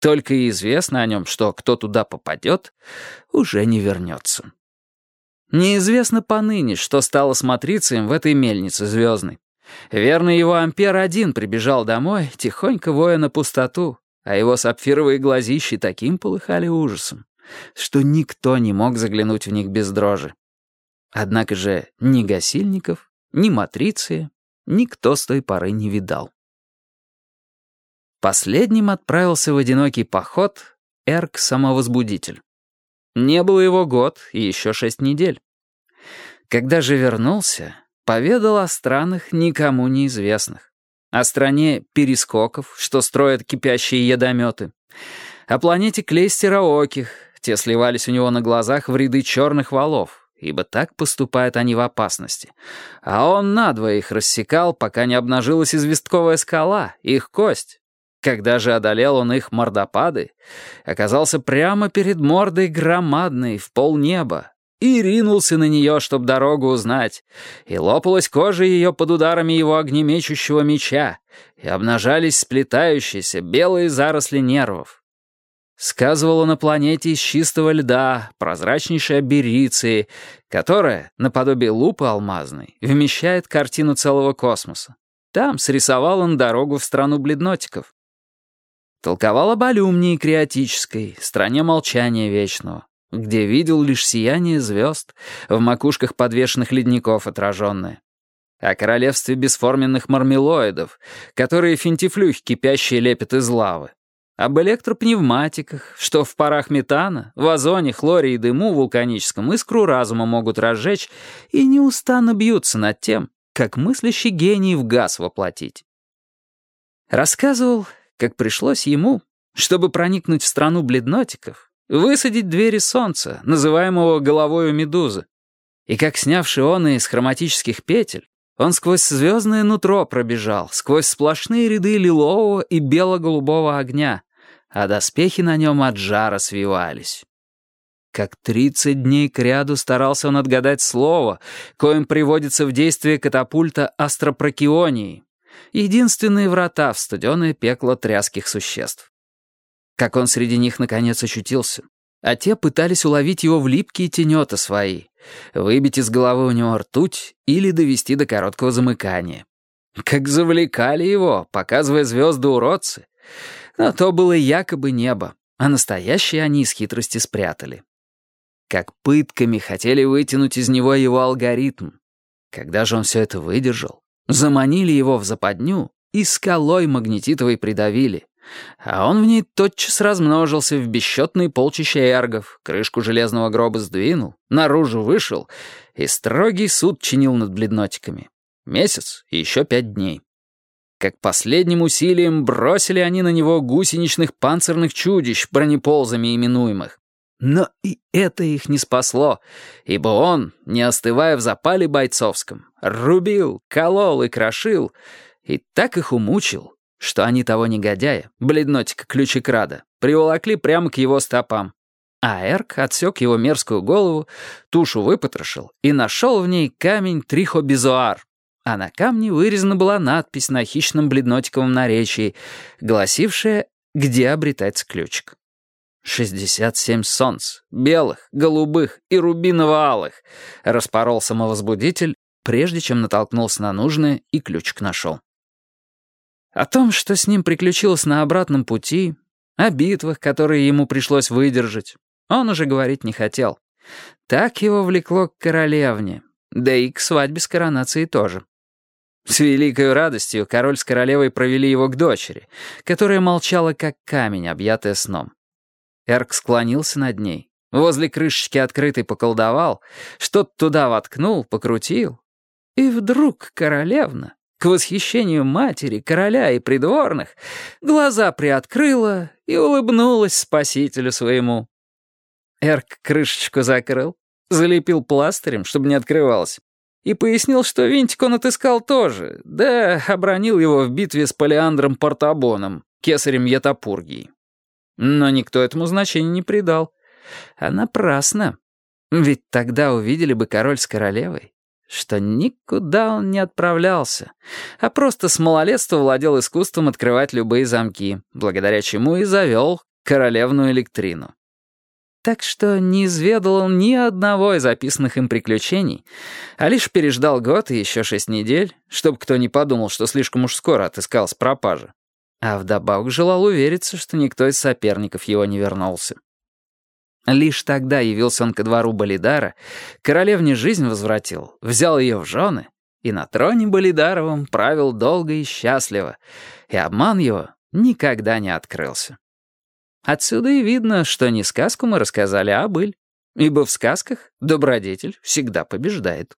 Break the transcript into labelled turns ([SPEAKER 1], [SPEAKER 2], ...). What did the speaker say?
[SPEAKER 1] Только и известно о нем, что кто туда попадет, уже не вернется. Неизвестно поныне, что стало смотриться им в этой мельнице звездной. Верно, его Ампер один прибежал домой, тихонько воя на пустоту, а его сапфировые глазищи таким полыхали ужасом, что никто не мог заглянуть в них без дрожи. Однако же ни Гасильников, ни Матриция никто с той поры не видал. Последним отправился в одинокий поход Эрк-самовозбудитель. Не было его год и еще шесть недель. Когда же вернулся, поведал о странах никому неизвестных. О стране перескоков, что строят кипящие ядометы. О планете Клейстера Оких, те сливались у него на глазах в ряды черных валов, ибо так поступают они в опасности. А он надвое их рассекал, пока не обнажилась известковая скала, их кость. Когда же одолел он их мордопады, оказался прямо перед мордой громадной в полнеба и ринулся на нее, чтоб дорогу узнать, и лопалась кожа ее под ударами его огнемечущего меча, и обнажались сплетающиеся белые заросли нервов. Сказывала на планете из чистого льда, прозрачнейшей абериции, которая, наподобие лупы алмазной, вмещает картину целого космоса. Там срисовал он дорогу в страну бледнотиков. Толковал об алюмнии креатической, стране молчания вечного, где видел лишь сияние звезд, в макушках подвешенных ледников отраженное. О королевстве бесформенных мармелоидов, которые финтифлюхи кипящие лепят из лавы об электропневматиках, что в парах метана, в озоне, хлоре и дыму вулканическом искру разума могут разжечь и неустанно бьются над тем, как мыслящий гений в газ воплотить. Рассказывал, как пришлось ему, чтобы проникнуть в страну бледнотиков, высадить двери солнца, называемого головой у медузы, и как, снявший он из хроматических петель, он сквозь звездное нутро пробежал, сквозь сплошные ряды лилового и бело-голубого огня, а доспехи на нем от жара свивались. Как тридцать дней кряду старался он отгадать слово, коим приводится в действие катапульта астропрокионии, единственные врата в студеное пекло тряских существ. Как он среди них наконец очутился, а те пытались уловить его в липкие тенета свои, выбить из головы у него ртуть или довести до короткого замыкания. Как завлекали его, показывая звезды уродцы, но то было якобы небо, а настоящие они из хитрости спрятали. Как пытками хотели вытянуть из него его алгоритм. Когда же он все это выдержал, заманили его в западню и скалой магнетитовой придавили. А он в ней тотчас размножился в бесчетные полчища эргов, крышку железного гроба сдвинул, наружу вышел и строгий суд чинил над бледнотиками. Месяц и еще пять дней. Как последним усилием бросили они на него гусеничных панцирных чудищ, бронеползами именуемых. Но и это их не спасло, ибо он, не остывая в запале бойцовском, рубил, колол и крошил, и так их умучил, что они того негодяя, бледнотика ключекрада, приволокли прямо к его стопам. А Эрк отсек его мерзкую голову, тушу выпотрошил и нашел в ней камень трихобизуар, а на камне вырезана была надпись на хищном бледнотиковом наречии, гласившая «Где обретается ключик?». «Шестьдесят семь солнц, белых, голубых и рубиново-алых», распорол самовозбудитель, прежде чем натолкнулся на нужное и ключик нашел. О том, что с ним приключилось на обратном пути, о битвах, которые ему пришлось выдержать, он уже говорить не хотел. Так его влекло к королевне, да и к свадьбе с коронацией тоже. С великой радостью король с королевой провели его к дочери, которая молчала как камень, объятая сном. Эрк склонился над ней, возле крышечки открытой поколдовал, что-то туда воткнул, покрутил. И вдруг королевна, к восхищению матери, короля и придворных, глаза приоткрыла и улыбнулась спасителю своему. Эрк крышечку закрыл, залепил пластырем, чтобы не открывалось, и пояснил, что винтик он отыскал тоже, да обронил его в битве с Полиандром Портабоном, кесарем Ятапургии. Но никто этому значения не придал. А напрасно. Ведь тогда увидели бы король с королевой, что никуда он не отправлялся, а просто с малолетства владел искусством открывать любые замки, благодаря чему и завел королевну Электрину. Так что не изведал он ни одного из описанных им приключений, а лишь переждал год и еще шесть недель, чтобы кто не подумал, что слишком уж скоро отыскалась пропажа. А вдобавок желал увериться, что никто из соперников его не вернулся. Лишь тогда явился он ко двору Болидара, королевне жизнь возвратил, взял ее в жены, и на троне Болидаровом правил долго и счастливо, и обман его никогда не открылся. Отсюда и видно, что не сказку мы рассказали, а быль. Ибо в сказках добродетель всегда побеждает.